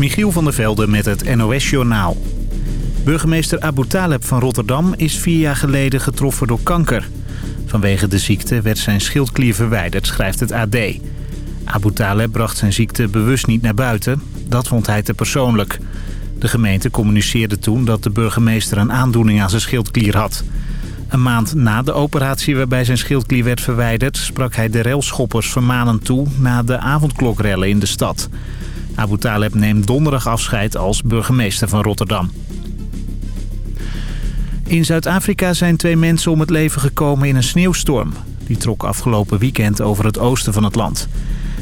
Michiel van der Velde met het NOS-journaal. Burgemeester Abu Taleb van Rotterdam is vier jaar geleden getroffen door kanker. Vanwege de ziekte werd zijn schildklier verwijderd, schrijft het AD. Abu Taleb bracht zijn ziekte bewust niet naar buiten. Dat vond hij te persoonlijk. De gemeente communiceerde toen dat de burgemeester een aandoening aan zijn schildklier had. Een maand na de operatie waarbij zijn schildklier werd verwijderd... sprak hij de railschoppers vermanend toe na de avondklokrellen in de stad. Abu Taleb neemt donderdag afscheid als burgemeester van Rotterdam. In Zuid-Afrika zijn twee mensen om het leven gekomen in een sneeuwstorm. Die trok afgelopen weekend over het oosten van het land.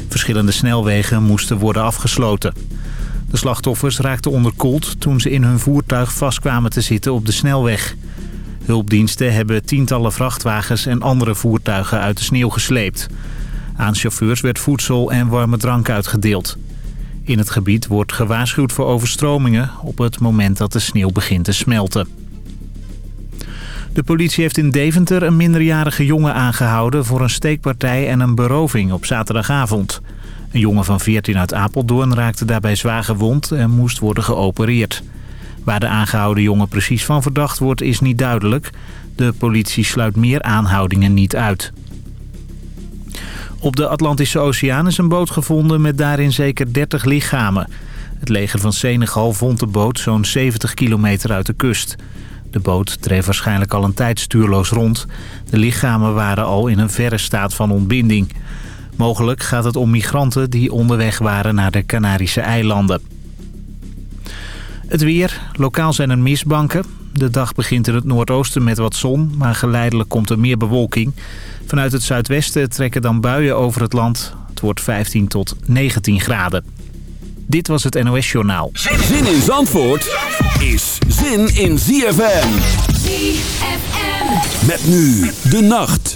Verschillende snelwegen moesten worden afgesloten. De slachtoffers raakten onderkoeld toen ze in hun voertuig vastkwamen te zitten op de snelweg. Hulpdiensten hebben tientallen vrachtwagens en andere voertuigen uit de sneeuw gesleept. Aan chauffeurs werd voedsel en warme drank uitgedeeld. In het gebied wordt gewaarschuwd voor overstromingen op het moment dat de sneeuw begint te smelten. De politie heeft in Deventer een minderjarige jongen aangehouden... voor een steekpartij en een beroving op zaterdagavond. Een jongen van 14 uit Apeldoorn raakte daarbij zwaar gewond en moest worden geopereerd. Waar de aangehouden jongen precies van verdacht wordt is niet duidelijk. De politie sluit meer aanhoudingen niet uit. Op de Atlantische Oceaan is een boot gevonden met daarin zeker 30 lichamen. Het leger van Senegal vond de boot zo'n 70 kilometer uit de kust. De boot dreef waarschijnlijk al een tijd stuurloos rond. De lichamen waren al in een verre staat van ontbinding. Mogelijk gaat het om migranten die onderweg waren naar de Canarische eilanden. Het weer. Lokaal zijn er mistbanken. De dag begint in het noordoosten met wat zon, maar geleidelijk komt er meer bewolking. Vanuit het zuidwesten trekken dan buien over het land. Het wordt 15 tot 19 graden. Dit was het NOS Journaal. Zin in Zandvoort is zin in ZFM. ZFM. Met nu de nacht.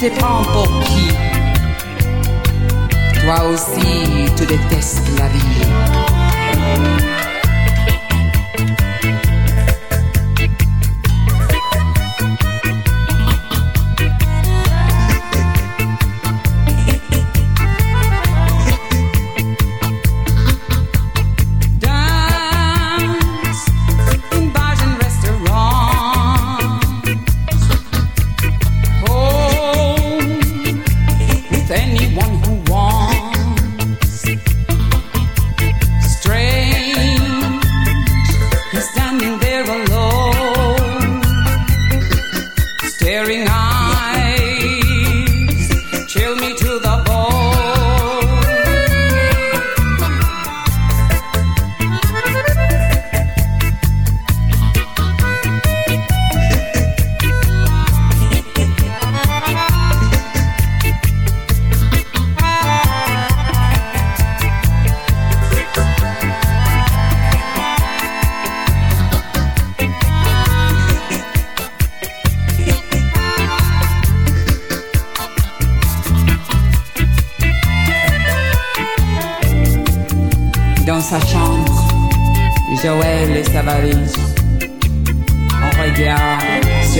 Te prends pour qui Toi aussi, tu détestes la vie.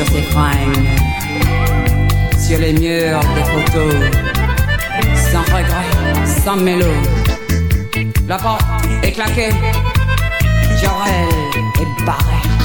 Sur ses fringues, sur les murs des photos, sans regret, sans mélo. La porte est claquée, Joël est barré.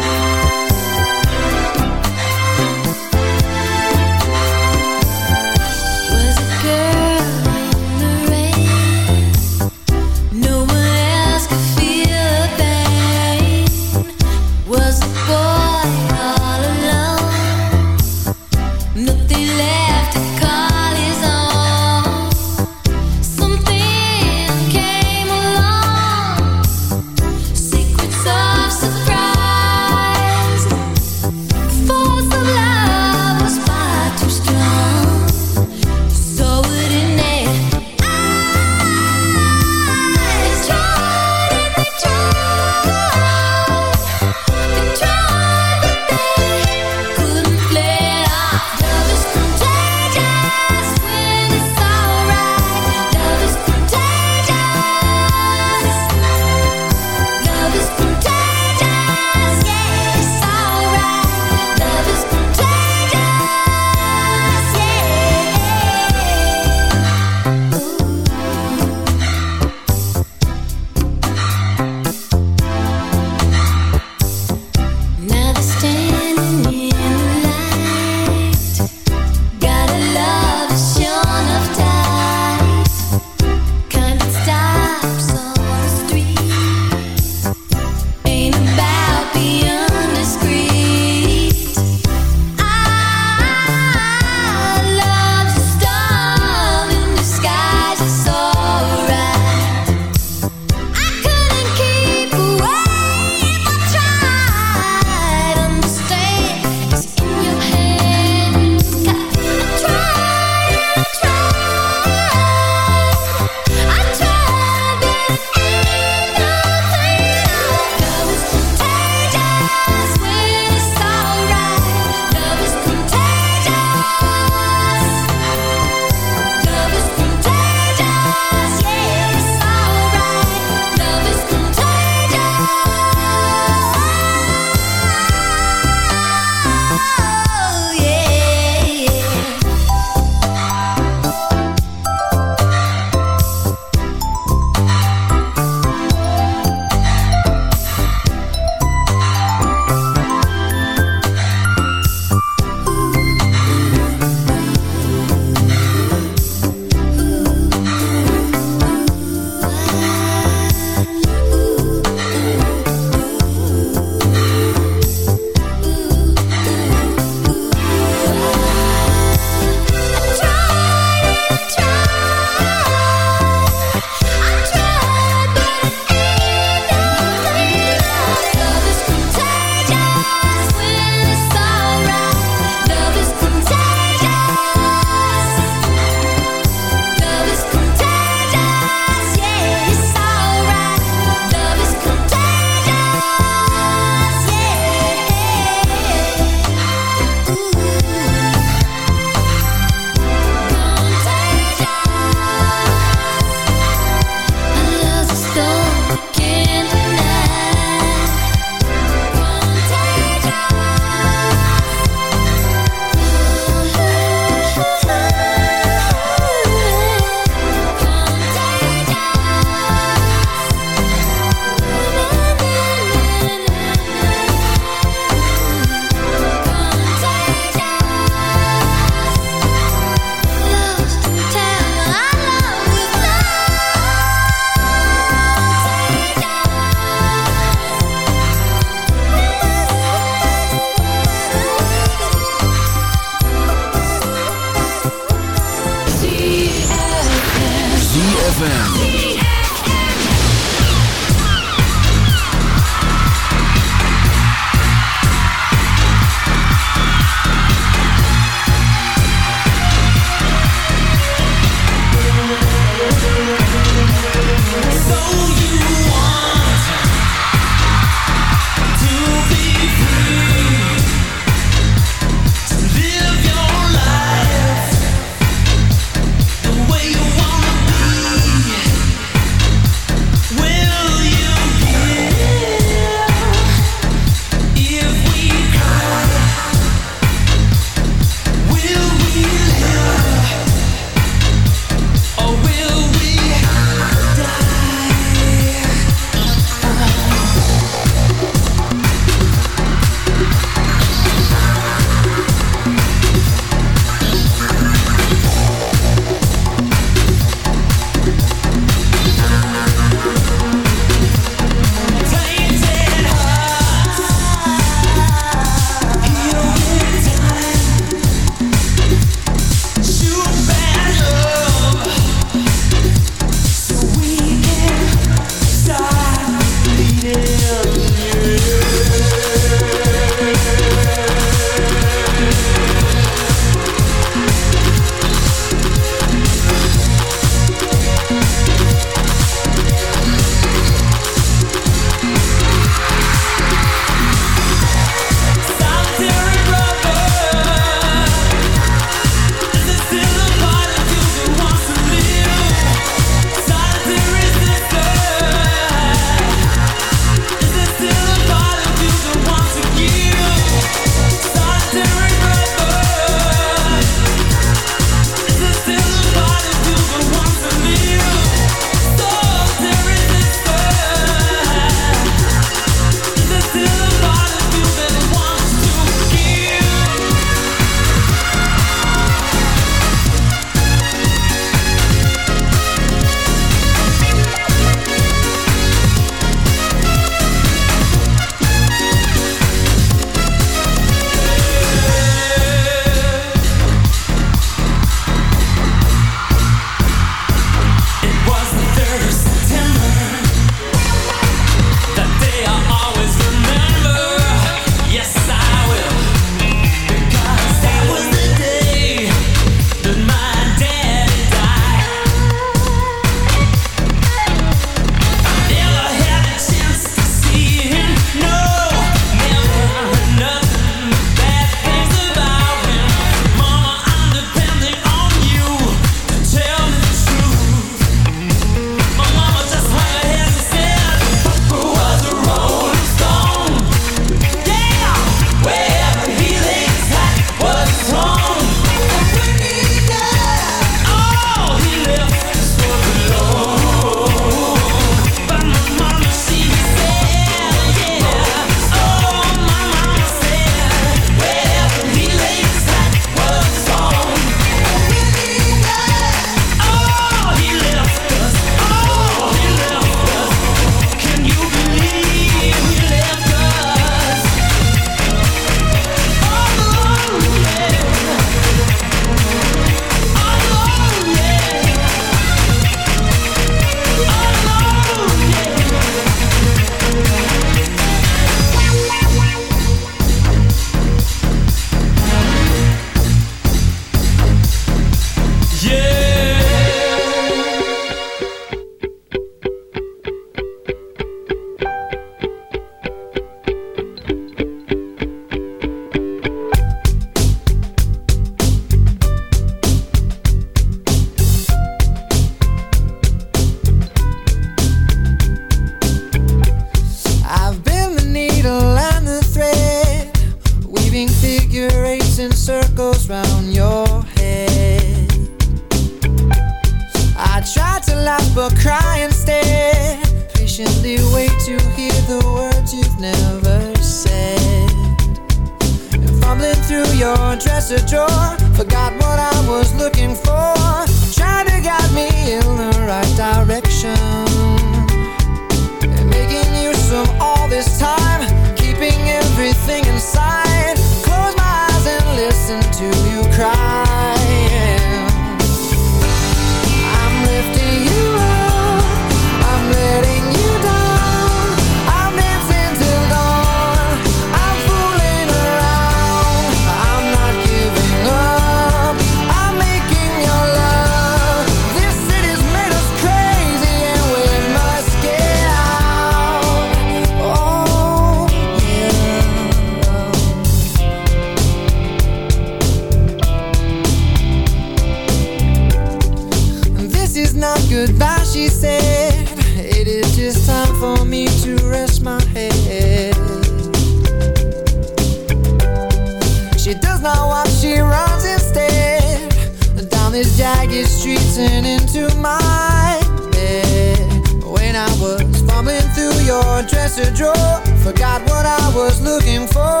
was looking for.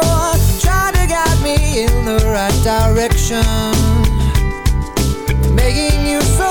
Tried to guide me in the right direction. Making you so